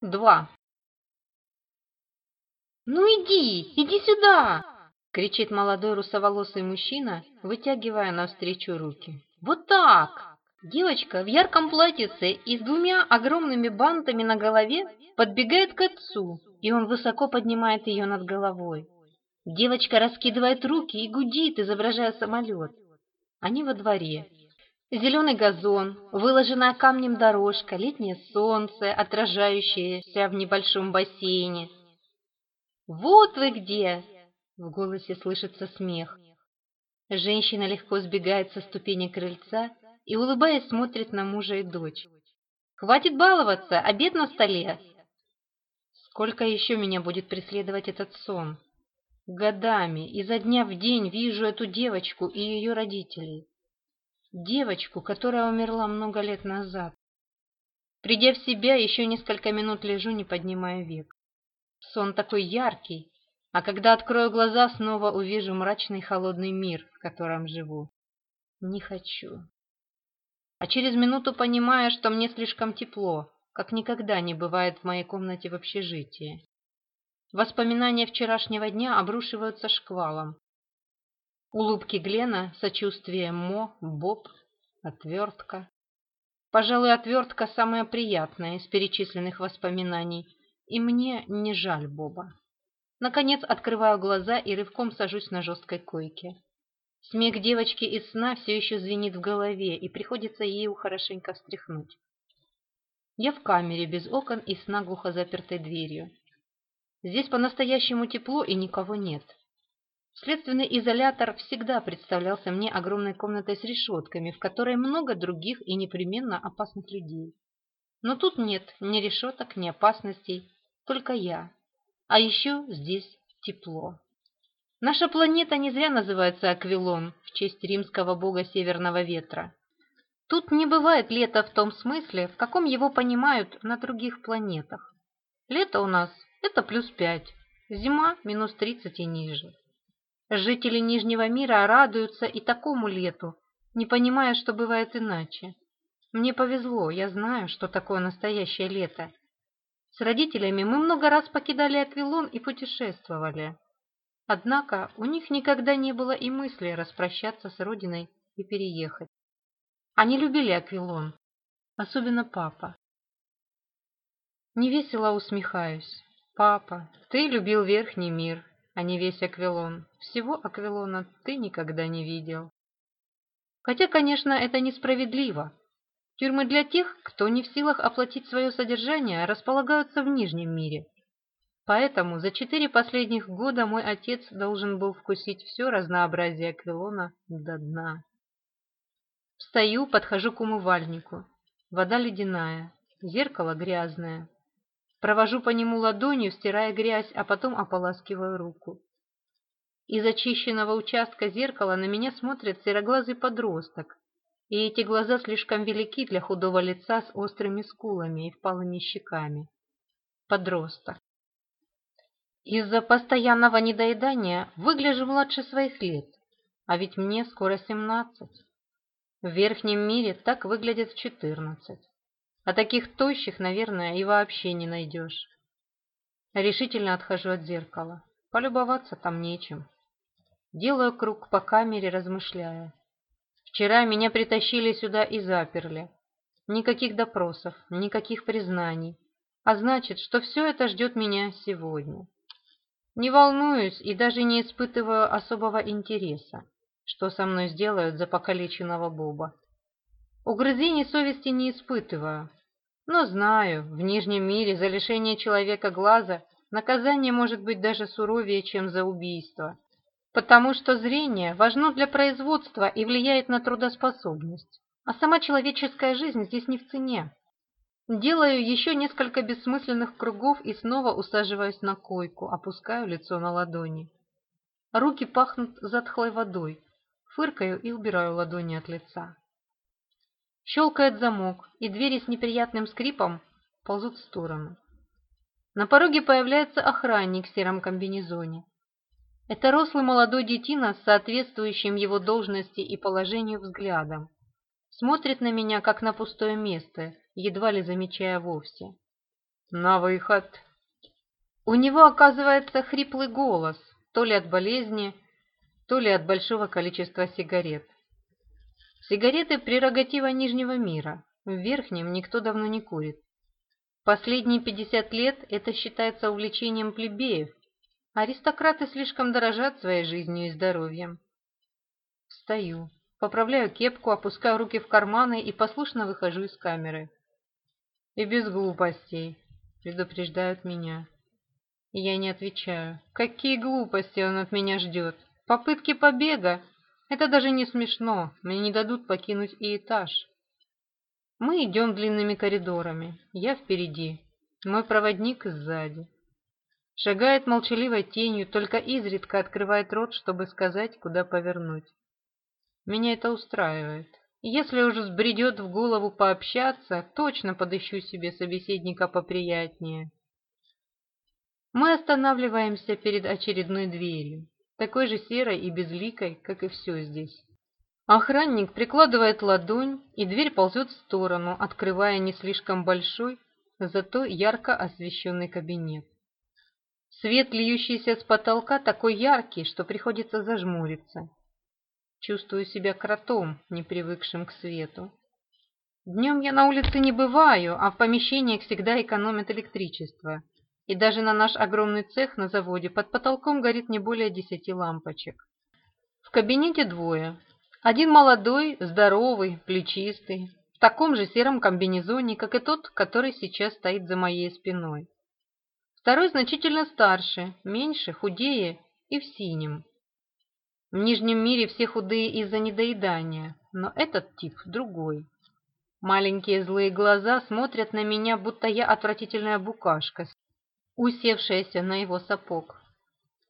Два. «Ну иди, иди сюда!» — кричит молодой русоволосый мужчина, вытягивая навстречу руки. «Вот так!» Девочка в ярком платьице и с двумя огромными бантами на голове подбегает к отцу, и он высоко поднимает ее над головой. Девочка раскидывает руки и гудит, изображая самолет. Они во дворе. Зеленый газон, выложенная камнем дорожка, летнее солнце, отражающееся в небольшом бассейне. «Вот вы где!» — в голосе слышится смех. Женщина легко сбегает со ступени крыльца и, улыбаясь, смотрит на мужа и дочь. «Хватит баловаться, обед на столе!» «Сколько еще меня будет преследовать этот сон?» Годами, изо дня в день вижу эту девочку и ее родителей девочку, которая умерла много лет назад. Придя в себя, еще несколько минут лежу, не поднимая век. Сон такой яркий, а когда открою глаза, снова увижу мрачный холодный мир, в котором живу. Не хочу. А через минуту понимаю, что мне слишком тепло, как никогда не бывает в моей комнате в общежитии. Воспоминания вчерашнего дня обрушиваются шквалом, Улыбки Глена, сочувствие Мо, Боб, отвертка. Пожалуй, отвертка самая приятная из перечисленных воспоминаний, и мне не жаль Боба. Наконец открываю глаза и рывком сажусь на жесткой койке. Смех девочки из сна все еще звенит в голове, и приходится ею хорошенько встряхнуть. Я в камере, без окон и с наглухо запертой дверью. Здесь по-настоящему тепло и никого нет. Следственный изолятор всегда представлялся мне огромной комнатой с решетками, в которой много других и непременно опасных людей. Но тут нет ни решеток, ни опасностей, только я. А еще здесь тепло. Наша планета не зря называется Аквилон в честь римского бога северного ветра. Тут не бывает лета в том смысле, в каком его понимают на других планетах. Лето у нас – это плюс 5, зима – минус 30 и ниже. Жители Нижнего мира радуются и такому лету, не понимая, что бывает иначе. Мне повезло, я знаю, что такое настоящее лето. С родителями мы много раз покидали Аквилон и путешествовали. Однако у них никогда не было и мысли распрощаться с родиной и переехать. Они любили Аквилон, особенно папа. Невесело усмехаюсь. Папа, ты любил верхний мир, а не весь Аквилон. Всего Аквилона ты никогда не видел. Хотя, конечно, это несправедливо. Тюрьмы для тех, кто не в силах оплатить свое содержание, располагаются в Нижнем мире. Поэтому за четыре последних года мой отец должен был вкусить все разнообразие Аквилона до дна. Встаю, подхожу к умывальнику. Вода ледяная, зеркало грязное. Провожу по нему ладонью, стирая грязь, а потом ополаскиваю руку. Из очищенного участка зеркала на меня смотрит сероглазый подросток, и эти глаза слишком велики для худого лица с острыми скулами и впалыми щеками. Подросток. Из-за постоянного недоедания выгляжу младше своих лет, а ведь мне скоро семнадцать. В верхнем мире так выглядит в четырнадцать. А таких тощих, наверное, и вообще не найдешь. Решительно отхожу от зеркала. Полюбоваться там нечем. Делаю круг по камере, размышляя. Вчера меня притащили сюда и заперли. Никаких допросов, никаких признаний. А значит, что все это ждет меня сегодня. Не волнуюсь и даже не испытываю особого интереса, что со мной сделают за покалеченного Боба. Угрызений совести не испытываю, но знаю, в Нижнем мире за лишение человека глаза наказание может быть даже суровее, чем за убийство, потому что зрение важно для производства и влияет на трудоспособность, а сама человеческая жизнь здесь не в цене. Делаю еще несколько бессмысленных кругов и снова усаживаюсь на койку, опускаю лицо на ладони. Руки пахнут затхлой водой, фыркаю и убираю ладони от лица. Щелкает замок, и двери с неприятным скрипом ползут в сторону. На пороге появляется охранник в сером комбинезоне. Это рослый молодой детина с соответствующим его должности и положению взглядом. Смотрит на меня, как на пустое место, едва ли замечая вовсе. «На выход!» У него, оказывается, хриплый голос, то ли от болезни, то ли от большого количества сигарет. Сигареты – прерогатива Нижнего мира. В Верхнем никто давно не курит. Последние 50 лет это считается увлечением плебеев. Аристократы слишком дорожат своей жизнью и здоровьем. Встаю, поправляю кепку, опускаю руки в карманы и послушно выхожу из камеры. И без глупостей, предупреждают меня. Я не отвечаю. Какие глупости он от меня ждет? Попытки побега? Это даже не смешно, мне не дадут покинуть и этаж. Мы идем длинными коридорами, я впереди, мой проводник сзади. Шагает молчаливой тенью, только изредка открывает рот, чтобы сказать, куда повернуть. Меня это устраивает. Если уже сбредет в голову пообщаться, точно подыщу себе собеседника поприятнее. Мы останавливаемся перед очередной дверью такой же серой и безликой, как и все здесь. Охранник прикладывает ладонь, и дверь ползет в сторону, открывая не слишком большой, зато ярко освещенный кабинет. Свет, льющийся с потолка, такой яркий, что приходится зажмуриться. Чувствую себя кротом, не привыкшим к свету. Днем я на улице не бываю, а в помещениях всегда экономят электричество – и даже на наш огромный цех на заводе под потолком горит не более десяти лампочек. В кабинете двое. Один молодой, здоровый, плечистый, в таком же сером комбинезоне, как и тот, который сейчас стоит за моей спиной. Второй значительно старше, меньше, худее и в синем. В Нижнем мире все худые из-за недоедания, но этот тип другой. Маленькие злые глаза смотрят на меня, будто я отвратительная букашка, усевшаяся на его сапог.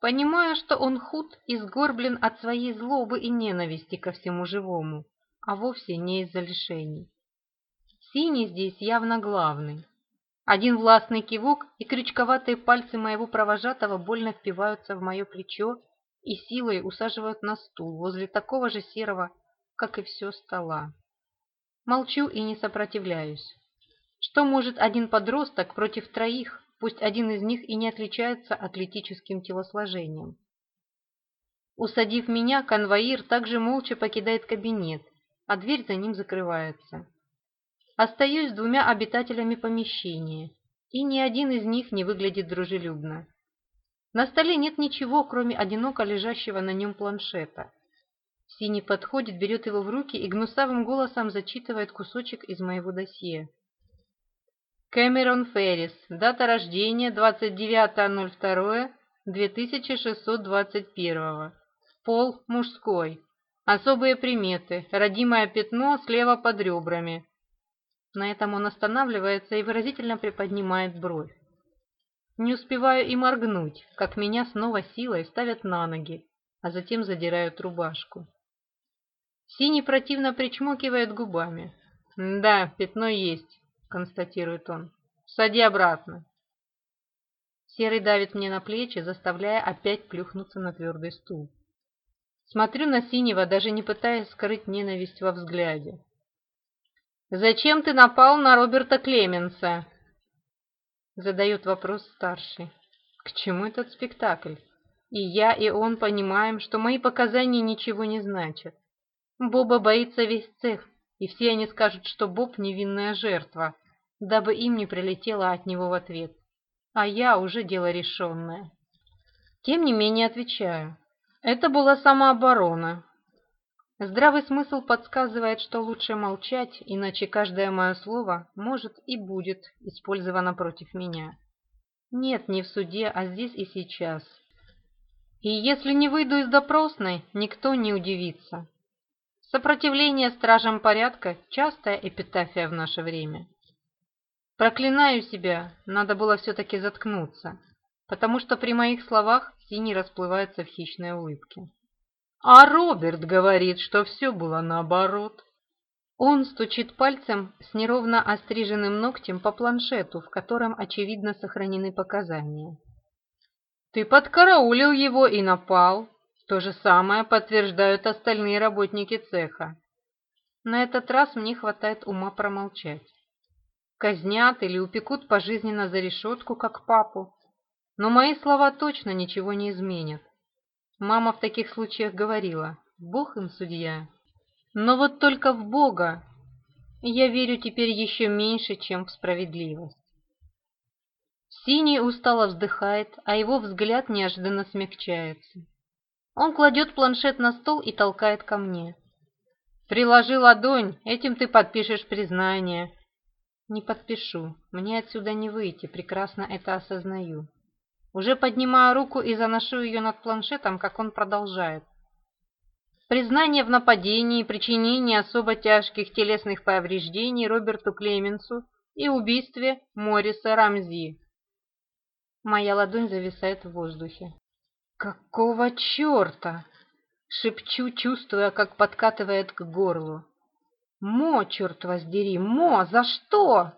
Понимая, что он худ и сгорблен от своей злобы и ненависти ко всему живому, а вовсе не из-за лишений. Синий здесь явно главный. Один властный кивок и крючковатые пальцы моего провожатого больно впиваются в мое плечо и силой усаживают на стул возле такого же серого, как и все стола. Молчу и не сопротивляюсь. Что может один подросток против троих, пусть один из них и не отличается атлетическим телосложением. Усадив меня, конвоир также молча покидает кабинет, а дверь за ним закрывается. Остаюсь с двумя обитателями помещения, и ни один из них не выглядит дружелюбно. На столе нет ничего, кроме одиноко лежащего на нем планшета. Синий подходит, берет его в руки и гнусавым голосом зачитывает кусочек из моего досье. Кэмерон Феррис. Дата рождения 29.02.2621. Пол мужской. Особые приметы. Родимое пятно слева под ребрами. На этом он останавливается и выразительно приподнимает бровь. Не успеваю и моргнуть, как меня снова силой ставят на ноги, а затем задирают рубашку. Синий противно причмокивает губами. Да, пятно есть констатирует он. «Сади обратно». Серый давит мне на плечи, заставляя опять плюхнуться на твердый стул. Смотрю на Синего, даже не пытаясь скрыть ненависть во взгляде. «Зачем ты напал на Роберта Клеменса?» Задает вопрос старший. «К чему этот спектакль?» И я, и он понимаем, что мои показания ничего не значат. Боба боится весь цех, и все они скажут, что Боб — невинная жертва, дабы им не прилетело от него в ответ. А я уже дело решенное. Тем не менее отвечаю. Это была самооборона. Здравый смысл подсказывает, что лучше молчать, иначе каждое мое слово может и будет использовано против меня. Нет, не в суде, а здесь и сейчас. И если не выйду из допросной, никто не удивится. Сопротивление стражам порядка – частая эпитафия в наше время. Проклинаю себя, надо было все-таки заткнуться, потому что при моих словах Синий расплывается в хищной улыбке. А Роберт говорит, что все было наоборот. Он стучит пальцем с неровно остриженным ногтем по планшету, в котором, очевидно, сохранены показания. «Ты подкараулил его и напал. То же самое подтверждают остальные работники цеха. На этот раз мне хватает ума промолчать. Казнят или упекут пожизненно за решетку, как папу. Но мои слова точно ничего не изменят. Мама в таких случаях говорила, Бог им судья. Но вот только в Бога я верю теперь еще меньше, чем в справедливость. Синий устало вздыхает, а его взгляд неожиданно смягчается. Он кладет планшет на стол и толкает ко мне. «Приложи ладонь, этим ты подпишешь признание». «Не подпишу, мне отсюда не выйти, прекрасно это осознаю». Уже поднимаю руку и заношу ее над планшетом, как он продолжает. Признание в нападении, причинении особо тяжких телесных повреждений Роберту Клеменсу и убийстве Мориса Рамзи. Моя ладонь зависает в воздухе. «Какого черта?» — шепчу, чувствуя, как подкатывает к горлу. «Мо, черт воздери, Мо, за что?»